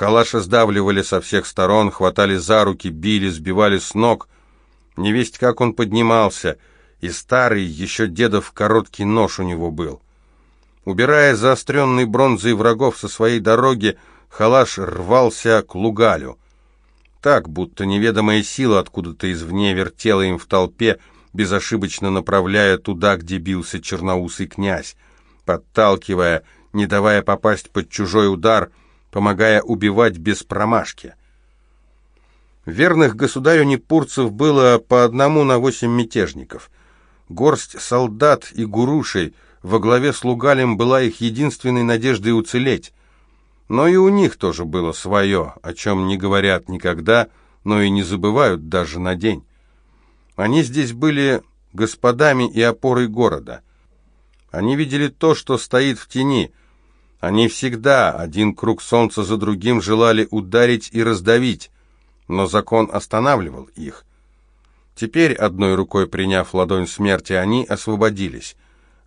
Халаша сдавливали со всех сторон, хватали за руки, били, сбивали с ног. Невесть, как он поднимался, и старый, еще дедов короткий нож у него был. Убирая заостренной бронзой врагов со своей дороги, Халаш рвался к Лугалю. Так, будто неведомая сила откуда-то извне вертела им в толпе, безошибочно направляя туда, где бился черноусый князь, подталкивая, не давая попасть под чужой удар, помогая убивать без промашки. Верных государю Непурцев было по одному на восемь мятежников. Горсть солдат и гурушей во главе с Лугалем была их единственной надеждой уцелеть. Но и у них тоже было свое, о чем не говорят никогда, но и не забывают даже на день. Они здесь были господами и опорой города. Они видели то, что стоит в тени. Они всегда, один круг солнца за другим, желали ударить и раздавить, но закон останавливал их. Теперь, одной рукой приняв ладонь смерти, они освободились,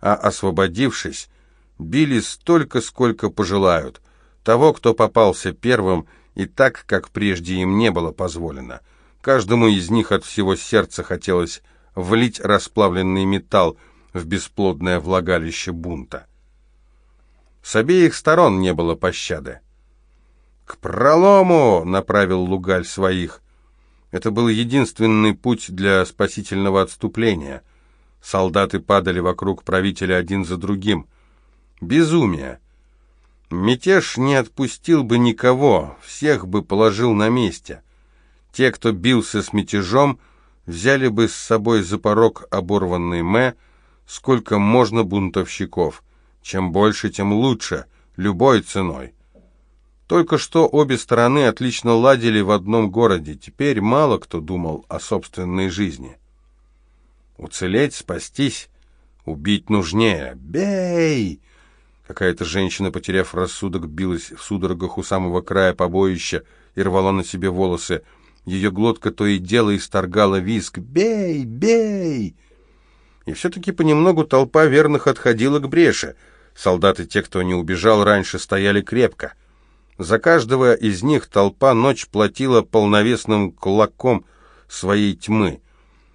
а освободившись, били столько, сколько пожелают, того, кто попался первым, и так, как прежде им не было позволено. Каждому из них от всего сердца хотелось влить расплавленный металл в бесплодное влагалище бунта. С обеих сторон не было пощады. «К пролому!» — направил Лугаль своих. Это был единственный путь для спасительного отступления. Солдаты падали вокруг правителя один за другим. Безумие! Мятеж не отпустил бы никого, всех бы положил на месте. Те, кто бился с мятежом, взяли бы с собой за порог оборванный Мэ, сколько можно бунтовщиков. Чем больше, тем лучше, любой ценой. Только что обе стороны отлично ладили в одном городе, теперь мало кто думал о собственной жизни. Уцелеть, спастись, убить нужнее. Бей! Какая-то женщина, потеряв рассудок, билась в судорогах у самого края побоища и рвала на себе волосы. Ее глотка то и дело исторгала визг «Бей! Бей!». И все-таки понемногу толпа верных отходила к бреше. Солдаты, те, кто не убежал раньше, стояли крепко. За каждого из них толпа ночь платила полновесным кулаком своей тьмы.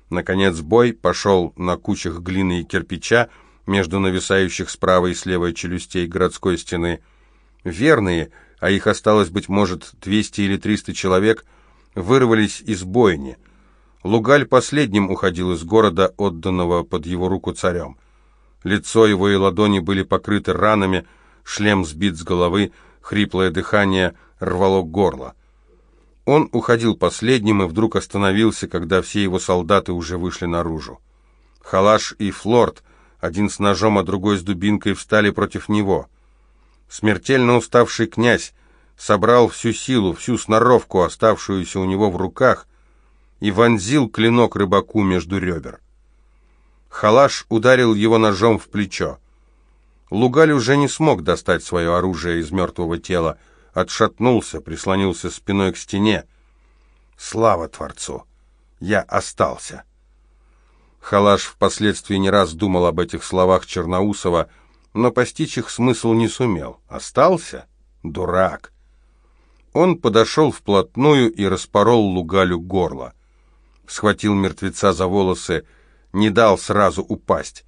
Наконец бой пошел на кучах глины и кирпича, между нависающих справа и слева челюстей городской стены. Верные, а их осталось, быть может, 200 или 300 человек, вырвались из бойни. Лугаль последним уходил из города, отданного под его руку царем. Лицо его и ладони были покрыты ранами, шлем сбит с головы, хриплое дыхание рвало горло. Он уходил последним и вдруг остановился, когда все его солдаты уже вышли наружу. Халаш и Флорд один с ножом, а другой с дубинкой, встали против него. Смертельно уставший князь собрал всю силу, всю сноровку, оставшуюся у него в руках, и вонзил клинок рыбаку между ребер. Халаш ударил его ножом в плечо. Лугаль уже не смог достать свое оружие из мертвого тела, отшатнулся, прислонился спиной к стене. «Слава Творцу! Я остался!» Халаш впоследствии не раз думал об этих словах Черноусова, но постичь их смысл не сумел. Остался? Дурак. Он подошел вплотную и распорол Лугалю горло. Схватил мертвеца за волосы, не дал сразу упасть.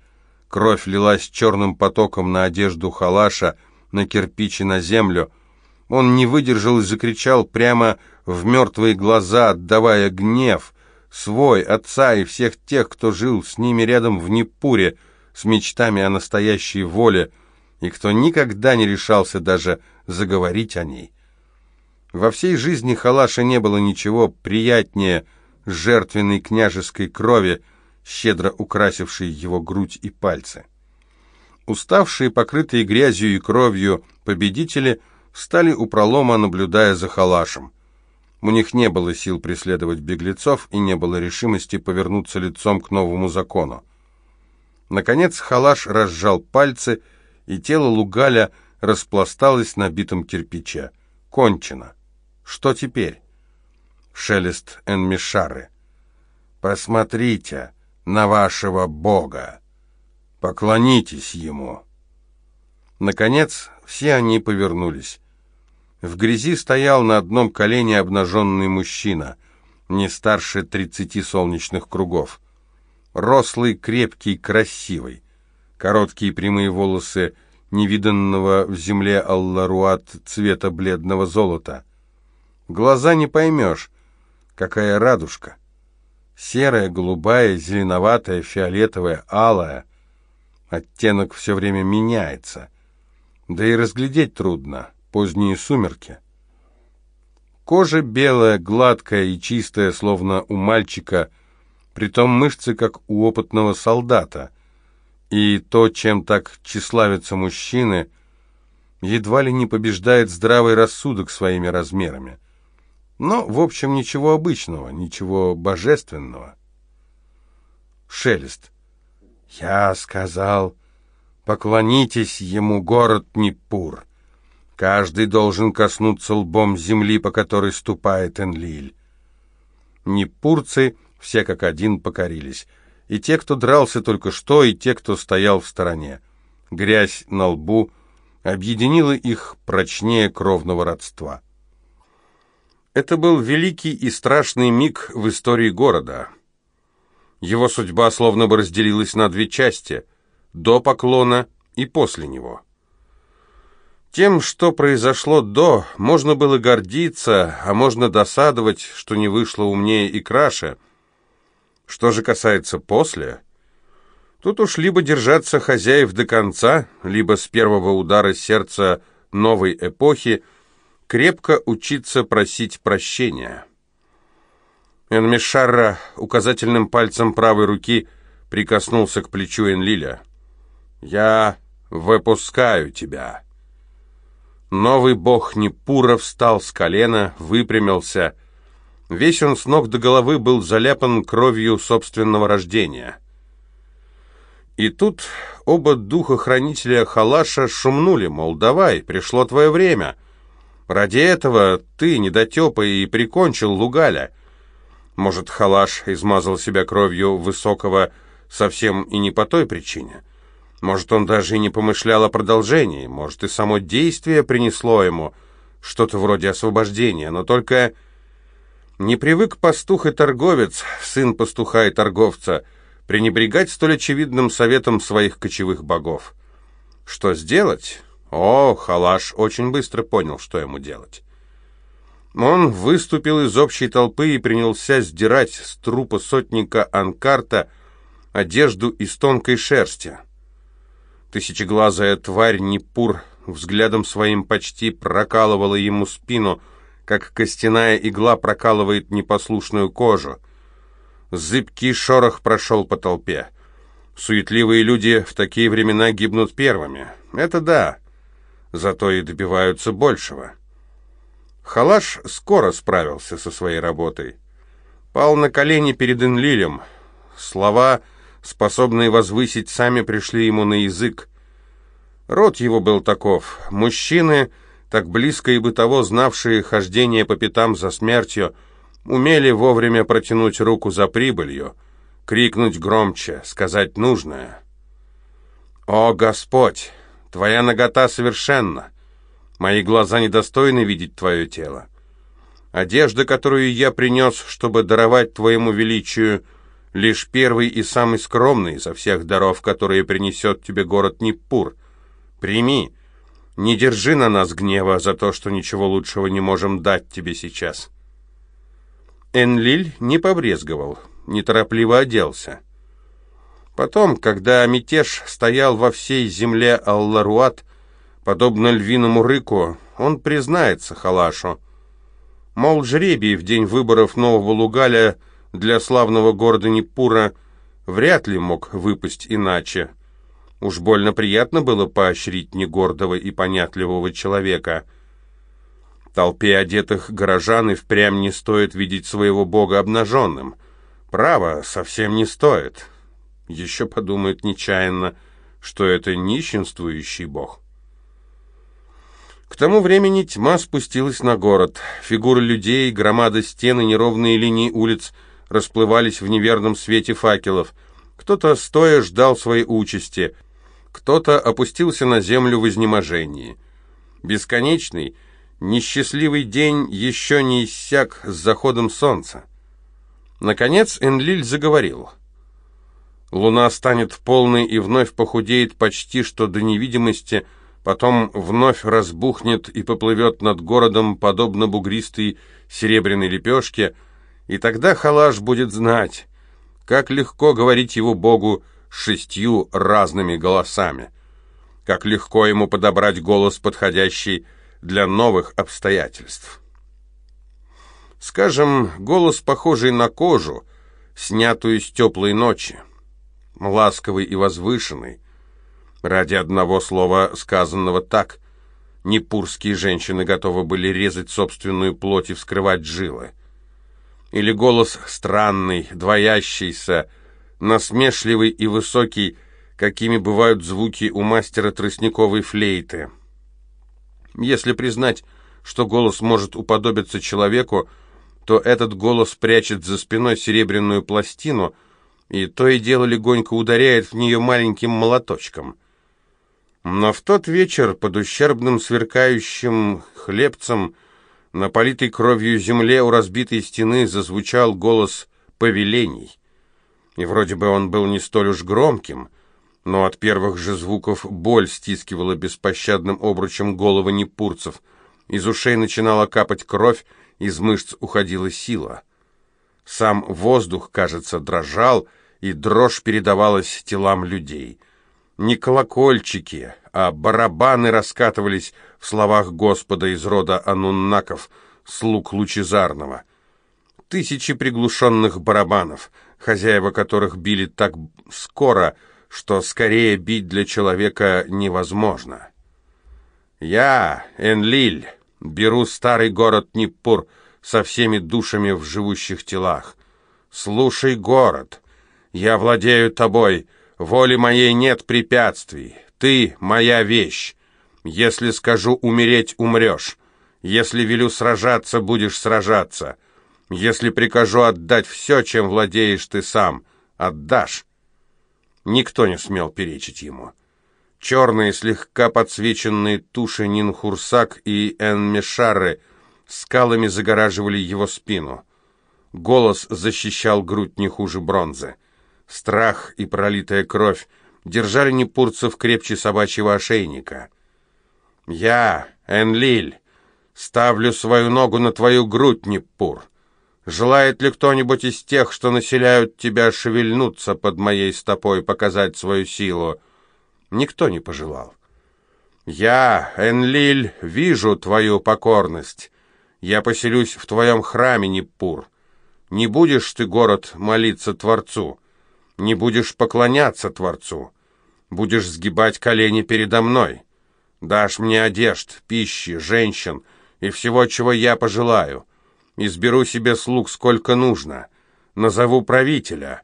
Кровь лилась черным потоком на одежду Халаша, на кирпичи, на землю. Он не выдержал и закричал прямо в мертвые глаза, отдавая гнев — свой, отца и всех тех, кто жил с ними рядом в Непуре, с мечтами о настоящей воле, и кто никогда не решался даже заговорить о ней. Во всей жизни Халаша не было ничего приятнее жертвенной княжеской крови, щедро украсившей его грудь и пальцы. Уставшие, покрытые грязью и кровью, победители встали у пролома, наблюдая за Халашем. У них не было сил преследовать беглецов и не было решимости повернуться лицом к новому закону. Наконец Халаш разжал пальцы, и тело Лугаля распласталось на битом кирпиче. Кончено. Что теперь? Шелест Энмишары. «Посмотрите на вашего Бога! Поклонитесь Ему!» Наконец, все они повернулись. В грязи стоял на одном колене обнаженный мужчина, не старше тридцати солнечных кругов. Рослый, крепкий, красивый. Короткие прямые волосы невиданного в земле алларуат цвета бледного золота. Глаза не поймешь, какая радужка. Серая, голубая, зеленоватая, фиолетовая, алая. Оттенок все время меняется. Да и разглядеть трудно. Поздние сумерки. Кожа белая, гладкая и чистая, словно у мальчика, притом мышцы, как у опытного солдата. И то, чем так тщеславятся мужчины, едва ли не побеждает здравый рассудок своими размерами. Но, в общем, ничего обычного, ничего божественного. Шелест. «Я сказал, поклонитесь ему, город Непур. Каждый должен коснуться лбом земли, по которой ступает Энлиль». Непурцы все как один покорились. И те, кто дрался только что, и те, кто стоял в стороне. Грязь на лбу объединила их прочнее кровного родства. Это был великий и страшный миг в истории города. Его судьба словно бы разделилась на две части – до поклона и после него. Тем, что произошло до, можно было гордиться, а можно досадовать, что не вышло умнее и краше. Что же касается после, тут уж либо держаться хозяев до конца, либо с первого удара сердца новой эпохи – крепко учиться просить прощения. Энмишарра указательным пальцем правой руки прикоснулся к плечу Энлиля. «Я выпускаю тебя». Новый бог Непура встал с колена, выпрямился. Весь он с ног до головы был заляпан кровью собственного рождения. И тут оба духа-хранителя Халаша шумнули, мол, давай, пришло твое время — Ради этого ты, недотепа, и прикончил Лугаля. Может, Халаш измазал себя кровью Высокого совсем и не по той причине. Может, он даже и не помышлял о продолжении. Может, и само действие принесло ему что-то вроде освобождения. Но только не привык пастух и торговец, сын пастуха и торговца, пренебрегать столь очевидным советом своих кочевых богов. Что сделать? О, Халаш очень быстро понял, что ему делать. Он выступил из общей толпы и принялся сдирать с трупа сотника Анкарта одежду из тонкой шерсти. Тысячеглазая тварь Непур взглядом своим почти прокалывала ему спину, как костяная игла прокалывает непослушную кожу. Зыбкий шорох прошел по толпе. Суетливые люди в такие времена гибнут первыми. Это да зато и добиваются большего. Халаш скоро справился со своей работой. Пал на колени перед Энлилем. Слова, способные возвысить, сами пришли ему на язык. Род его был таков. Мужчины, так близко и бытово знавшие хождение по пятам за смертью, умели вовремя протянуть руку за прибылью, крикнуть громче, сказать нужное. «О, Господь! Твоя нагота совершенна. Мои глаза недостойны видеть твое тело. Одежда, которую я принес, чтобы даровать твоему величию, лишь первый и самый скромный из всех даров, которые принесет тебе город Ниппур. Прими. Не держи на нас гнева за то, что ничего лучшего не можем дать тебе сейчас». Энлиль не побрезговал, неторопливо оделся. Потом, когда мятеж стоял во всей земле Алларуат, подобно львиному рыку, он признается Халашу. Мол, жребий в день выборов нового Лугаля для славного города Непура вряд ли мог выпасть иначе. Уж больно приятно было поощрить негордого и понятливого человека. Толпе одетых горожан и впрямь не стоит видеть своего бога обнаженным. Право, совсем не стоит. Еще подумают нечаянно, что это нищенствующий бог. К тому времени тьма спустилась на город. Фигуры людей, громады стен и неровные линии улиц расплывались в неверном свете факелов. Кто-то стоя ждал своей участи, кто-то опустился на землю в изнеможении. Бесконечный, Несчастливый день еще не иссяк с заходом солнца. Наконец Энлиль заговорил. Луна станет полной и вновь похудеет почти что до невидимости, потом вновь разбухнет и поплывет над городом, подобно бугристой серебряной лепешке, и тогда Халаш будет знать, как легко говорить его Богу шестью разными голосами, как легко ему подобрать голос, подходящий для новых обстоятельств. Скажем, голос, похожий на кожу, снятую с теплой ночи, ласковый и возвышенный, ради одного слова, сказанного так, непурские женщины готовы были резать собственную плоть и вскрывать жилы. Или голос странный, двоящийся, насмешливый и высокий, какими бывают звуки у мастера тростниковой флейты — если признать, что голос может уподобиться человеку, то этот голос прячет за спиной серебряную пластину и то и дело легонько ударяет в нее маленьким молоточком. Но в тот вечер под ущербным сверкающим хлебцем на политой кровью земле у разбитой стены зазвучал голос повелений. И вроде бы он был не столь уж громким — но от первых же звуков боль стискивала беспощадным обручем головы непурцев. Из ушей начинала капать кровь, из мышц уходила сила. Сам воздух, кажется, дрожал, и дрожь передавалась телам людей. Не колокольчики, а барабаны раскатывались в словах Господа из рода ануннаков, слуг Лучезарного. Тысячи приглушенных барабанов, хозяева которых били так скоро, что скорее бить для человека невозможно. Я, Энлиль, беру старый город Ниппур со всеми душами в живущих телах. Слушай, город, я владею тобой, воли моей нет препятствий, ты моя вещь. Если скажу умереть, умрешь. Если велю сражаться, будешь сражаться. Если прикажу отдать все, чем владеешь ты сам, отдашь. Никто не смел перечить ему. Черные, слегка подсвеченные туши Нинхурсак и Энмешары скалами загораживали его спину. Голос защищал грудь не хуже бронзы. Страх и пролитая кровь держали непурцев крепче собачьего ошейника. «Я, Энлиль, ставлю свою ногу на твою грудь, Непур. Желает ли кто-нибудь из тех, что населяют тебя, шевельнуться под моей стопой, показать свою силу? Никто не пожелал. Я, Энлиль, вижу твою покорность. Я поселюсь в твоем храме, Непур. Не будешь ты, город, молиться Творцу. Не будешь поклоняться Творцу. Будешь сгибать колени передо мной. Дашь мне одежд, пищи, женщин и всего, чего я пожелаю. Изберу себе слуг сколько нужно. Назову правителя.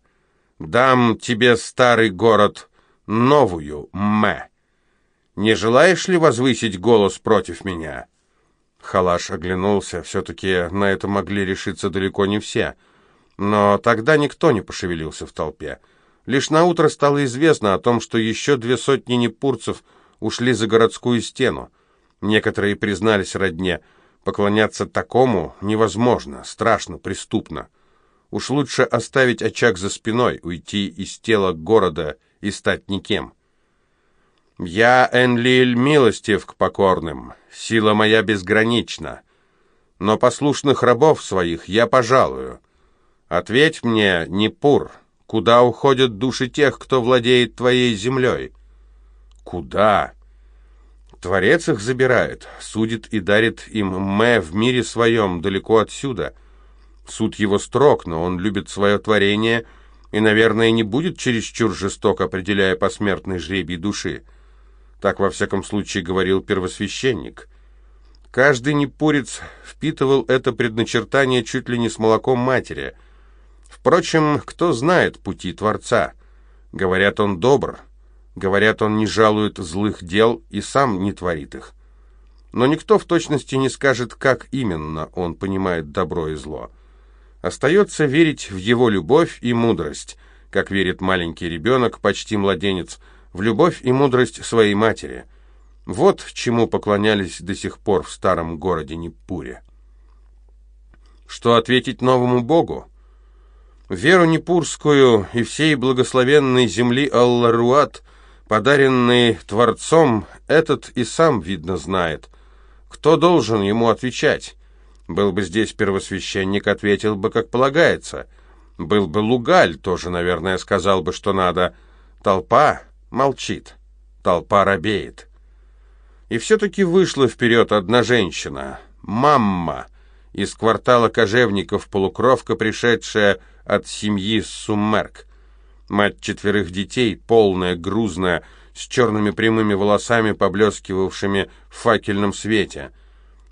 Дам тебе старый город, новую Мэ. Не желаешь ли возвысить голос против меня?» Халаш оглянулся. Все-таки на это могли решиться далеко не все. Но тогда никто не пошевелился в толпе. Лишь наутро стало известно о том, что еще две сотни непурцев ушли за городскую стену. Некоторые признались родне – Поклоняться такому невозможно, страшно, преступно. Уж лучше оставить очаг за спиной, уйти из тела города и стать никем. Я, Энлиль, милостив к покорным, сила моя безгранична, но послушных рабов своих я пожалую. Ответь мне, Непур, куда уходят души тех, кто владеет твоей землей? Куда? Творец их забирает, судит и дарит им Мэ в мире своем, далеко отсюда. Суд его строг, но он любит свое творение и, наверное, не будет чересчур жесток, определяя посмертный жребий души. Так, во всяком случае, говорил первосвященник. Каждый непурец впитывал это предначертание чуть ли не с молоком матери. Впрочем, кто знает пути Творца? Говорят, он добр, Говорят, он не жалует злых дел и сам не творит их. Но никто в точности не скажет, как именно он понимает добро и зло. Остается верить в его любовь и мудрость, как верит маленький ребенок, почти младенец, в любовь и мудрость своей матери. Вот чему поклонялись до сих пор в старом городе Непуре. Что ответить новому богу? Веру Непурскую и всей благословенной земли Алларуат, подаренные Творцом, этот и сам, видно, знает. Кто должен ему отвечать? Был бы здесь первосвященник, ответил бы, как полагается. Был бы Лугаль, тоже, наверное, сказал бы, что надо. Толпа молчит, толпа робеет. И все-таки вышла вперед одна женщина, мамма, из квартала кожевников, полукровка, пришедшая от семьи Суммерк. Мать четверых детей, полная, грузная, с черными прямыми волосами, поблескивавшими в факельном свете.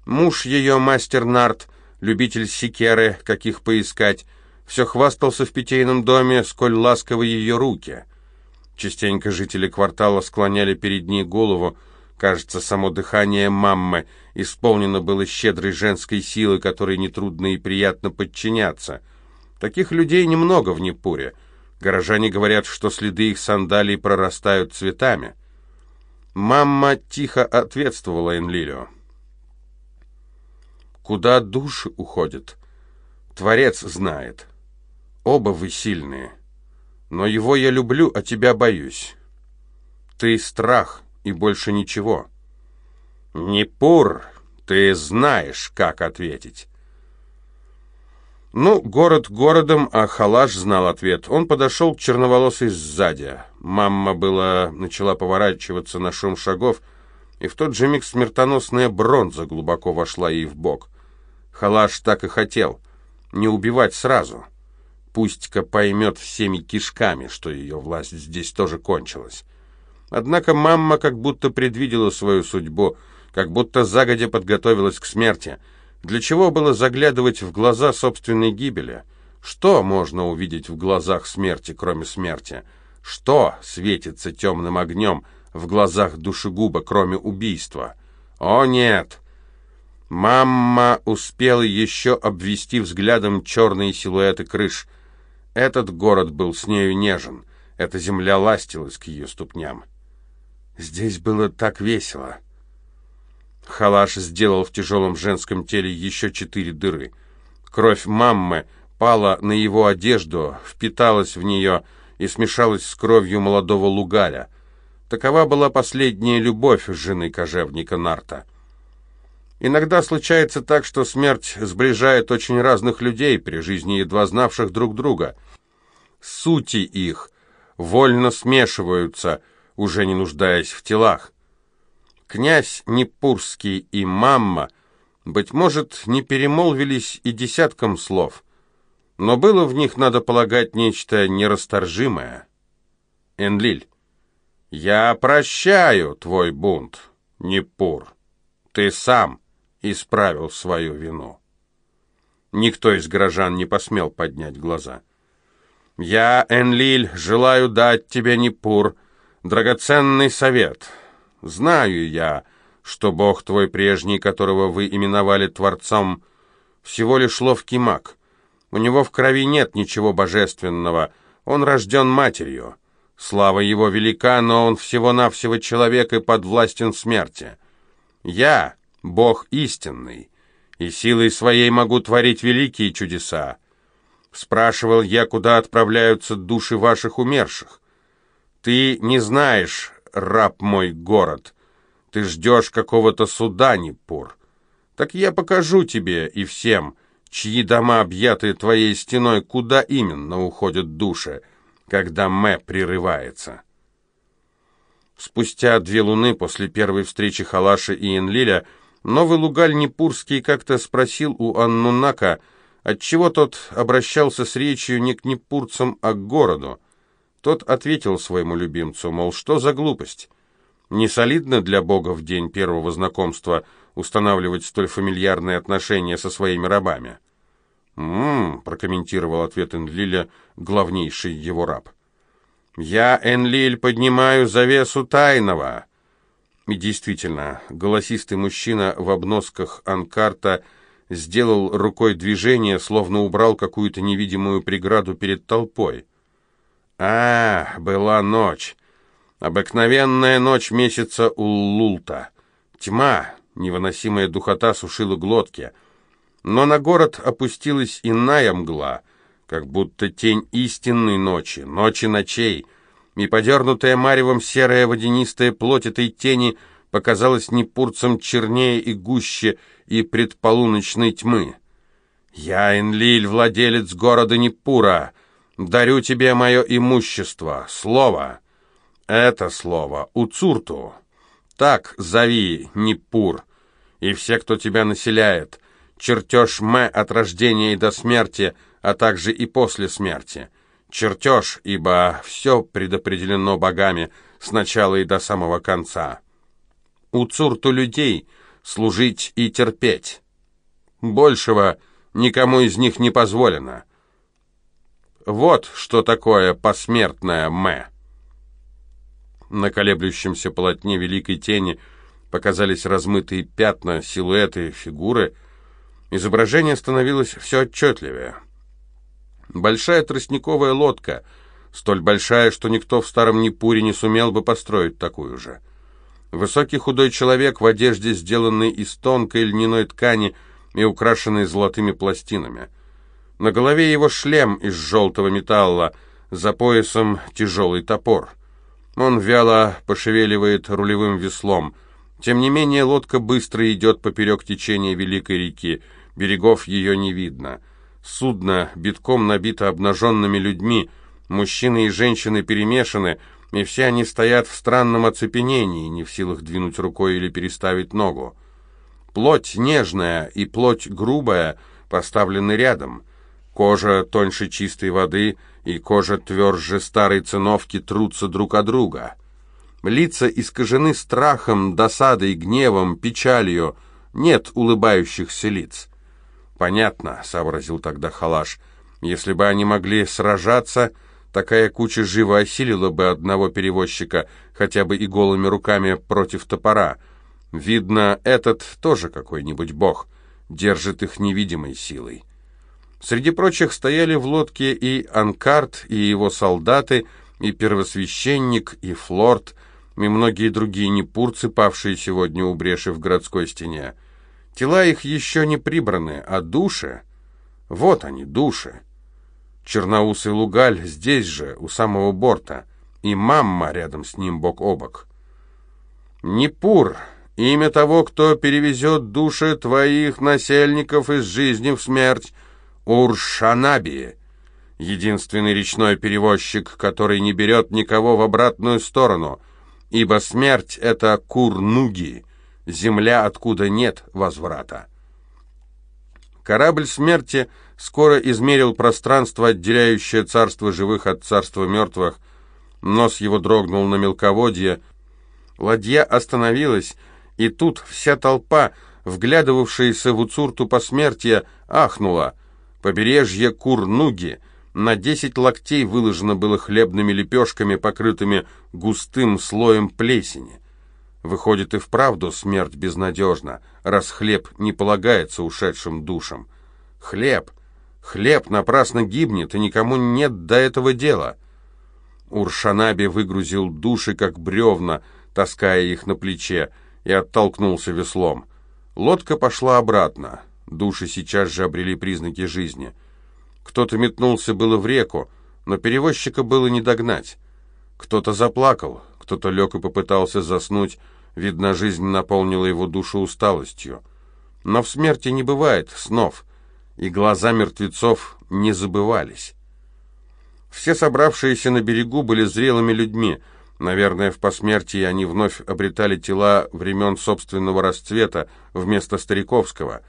Муж ее, мастер Нарт, любитель секеры, каких поискать, все хвастался в питейном доме, сколь ласковы ее руки. Частенько жители квартала склоняли перед ней голову, кажется, само дыхание маммы исполнено было щедрой женской силы, которой нетрудно и приятно подчиняться. Таких людей немного в Непуре. Горожане говорят, что следы их сандалий прорастают цветами. Мамма тихо ответствовала Энлилю. «Куда души уходят? Творец знает». Оба вы сильные. Но его я люблю, а тебя боюсь. Ты страх и больше ничего. Не пур, ты знаешь, как ответить. Ну, город городом, а Халаш знал ответ. Он подошел к черноволосой сзади. Мама была начала поворачиваться на шум шагов, и в тот же миг смертоносная бронза глубоко вошла ей в бок. Халаш так и хотел — не убивать сразу — Пусть-ка поймет всеми кишками, что ее власть здесь тоже кончилась. Однако мама как будто предвидела свою судьбу, как будто загодя подготовилась к смерти. Для чего было заглядывать в глаза собственной гибели? Что можно увидеть в глазах смерти, кроме смерти? Что светится темным огнем в глазах душегуба, кроме убийства? О, нет! Мама успела еще обвести взглядом черные силуэты крыш. Этот город был с нею нежен, эта земля ластилась к ее ступням. Здесь было так весело. Халаш сделал в тяжелом женском теле еще четыре дыры. Кровь маммы пала на его одежду, впиталась в нее и смешалась с кровью молодого лугаля. Такова была последняя любовь жены кожевника Нарта. Иногда случается так, что смерть сближает очень разных людей, при жизни едва знавших друг друга. Сути их вольно смешиваются, уже не нуждаясь в телах. Князь Непурский и мамма, быть может, не перемолвились и десятком слов, но было в них, надо полагать, нечто нерасторжимое. Энлиль, я прощаю твой бунт, Непур. Ты сам исправил свою вину. Никто из горожан не посмел поднять глаза. «Я, Энлиль, желаю дать тебе, Непур, драгоценный совет. Знаю я, что Бог твой прежний, которого вы именовали Творцом, всего лишь ловкий маг. У него в крови нет ничего божественного, он рожден матерью. Слава его велика, но он всего-навсего человек и подвластен смерти. Я, Бог истинный, и силой своей могу творить великие чудеса. Спрашивал я, куда отправляются души ваших умерших. Ты не знаешь, раб мой, город. Ты ждешь какого-то суда, Непур. Так я покажу тебе и всем, чьи дома, объятые твоей стеной, куда именно уходят души, когда Мэ прерывается. Спустя две луны после первой встречи Халаши и Энлиля Новый лугаль Непурский как-то спросил у Аннунака, отчего тот обращался с речью не к непурцам, а к городу. Тот ответил своему любимцу, мол, что за глупость? Не солидно для Бога в день первого знакомства устанавливать столь фамильярные отношения со своими рабами. «М-м-м», прокомментировал ответ Энлиля, главнейший его раб. «Я, Энлиль, поднимаю завесу тайного». И действительно, голосистый мужчина в обносках анкарта сделал рукой движение, словно убрал какую-то невидимую преграду перед толпой. А, была ночь. Обыкновенная ночь месяца Уллулта. Тьма, невыносимая духота сушила глотки. Но на город опустилась иная мгла, как будто тень истинной ночи, ночи ночей, и подернутая маревом серая водянистая плоть этой тени показалась непурцем чернее и гуще и предполуночной тьмы. «Я, Энлиль, владелец города Непура, дарю тебе мое имущество, слово. Это слово Уцурту. Так зови Непур, и все, кто тебя населяет, чертеж Мэ от рождения и до смерти, а также и после смерти. Чертеж, ибо все предопределено богами с начала и до самого конца. Уцурту людей служить и терпеть. Большего — никому из них не позволено. Вот что такое посмертная Мэ. На колеблющемся полотне великой тени показались размытые пятна, силуэты, фигуры. Изображение становилось все отчетливее. Большая тростниковая лодка, столь большая, что никто в старом Непуре не сумел бы построить такую же. Высокий худой человек в одежде, сделанной из тонкой льняной ткани, и украшенный золотыми пластинами. На голове его шлем из желтого металла, за поясом тяжелый топор. Он вяло пошевеливает рулевым веслом. Тем не менее, лодка быстро идет поперек течения Великой реки, берегов ее не видно. Судно битком набито обнаженными людьми, мужчины и женщины перемешаны, и все они стоят в странном оцепенении, не в силах двинуть рукой или переставить ногу. Плоть нежная и плоть грубая поставлены рядом. Кожа тоньше чистой воды и кожа тверже старой циновки трутся друг о друга. Лица искажены страхом, досадой, гневом, печалью. Нет улыбающихся лиц. «Понятно», — сообразил тогда Халаш, — «если бы они могли сражаться...» Такая куча живо осилила бы одного перевозчика хотя бы и голыми руками против топора — Видно, этот тоже какой-нибудь бог, держит их невидимой силой. Среди прочих стояли в лодке и Анкарт, и его солдаты, и первосвященник, и флорт, и многие другие непурцы, павшие сегодня у бреши в городской стене. Тела их еще не прибраны, а души... Вот они, души. Черноусый лугаль здесь же, у самого борта, и мамма рядом с ним бок о бок. Непур, Имя того, кто перевезет души твоих насельников из жизни в смерть, Уршанаби, единственный речной перевозчик, который не берет никого в обратную сторону, ибо смерть — это Курнуги, земля, откуда нет возврата. Корабль смерти скоро измерил пространство, отделяющее царство живых от царства мертвых. Нос его дрогнул на мелководье. Ладья остановилась, и тут вся толпа, вглядывавшаяся в Уцурту посмертия, ахнула. Побережье Курнуги на десять локтей выложено было хлебными лепешками, покрытыми густым слоем плесени. Выходит и вправду смерть безнадежна, раз хлеб не полагается ушедшим душам. Хлеб! Хлеб напрасно гибнет, и никому нет до этого дела. Уршанаби выгрузил души, как бревна, таская их на плече, и оттолкнулся веслом. Лодка пошла обратно. Души сейчас же обрели признаки жизни. Кто-то метнулся было в реку, но перевозчика было не догнать. Кто-то заплакал, кто-то лег и попытался заснуть, видно, жизнь наполнила его душу усталостью. Но в смерти не бывает снов, и глаза мертвецов не забывались. Все собравшиеся на берегу были зрелыми людьми — Наверное, в посмертии они вновь обретали тела времен собственного расцвета вместо стариковского,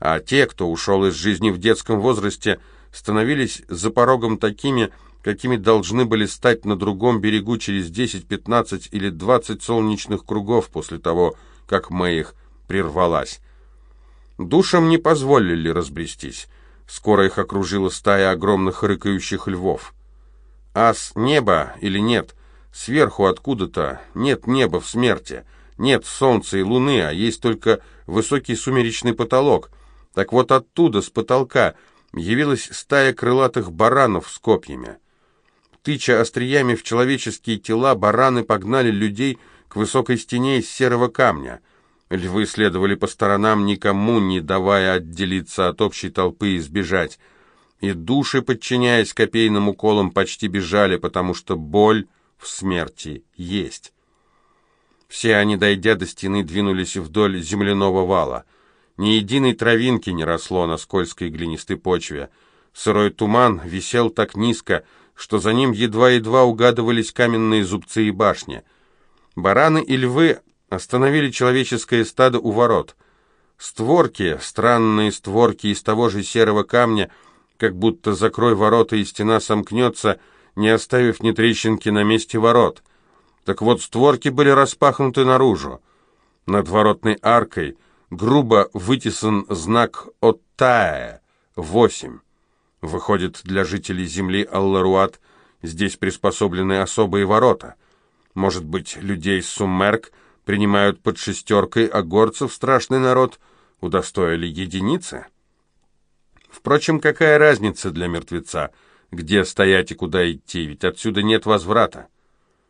а те, кто ушел из жизни в детском возрасте, становились за порогом такими, какими должны были стать на другом берегу через 10, 15 или 20 солнечных кругов после того, как Мэй их прервалась. Душам не позволили разбрестись. Скоро их окружила стая огромных рыкающих львов. Ас неба или нет — Сверху откуда-то нет неба в смерти, нет солнца и луны, а есть только высокий сумеречный потолок. Так вот оттуда, с потолка, явилась стая крылатых баранов с копьями. Тыча остриями в человеческие тела, бараны погнали людей к высокой стене из серого камня. Львы следовали по сторонам, никому не давая отделиться от общей толпы и сбежать. И души, подчиняясь копейным уколам, почти бежали, потому что боль в смерти есть. Все они, дойдя до стены, двинулись вдоль земляного вала. Ни единой травинки не росло на скользкой глинистой почве. Сырой туман висел так низко, что за ним едва-едва угадывались каменные зубцы и башни. Бараны и львы остановили человеческое стадо у ворот. Створки, странные створки из того же серого камня, как будто закрой ворота и стена сомкнется, не оставив ни трещинки на месте ворот. Так вот, створки были распахнуты наружу. Над воротной аркой грубо вытесан знак «Оттае» — восемь. Выходит, для жителей земли Алларуат здесь приспособлены особые ворота. Может быть, людей Суммерк принимают под шестеркой, а горцев страшный народ удостоили единицы? Впрочем, какая разница для мертвеца, где стоять и куда идти, ведь отсюда нет возврата.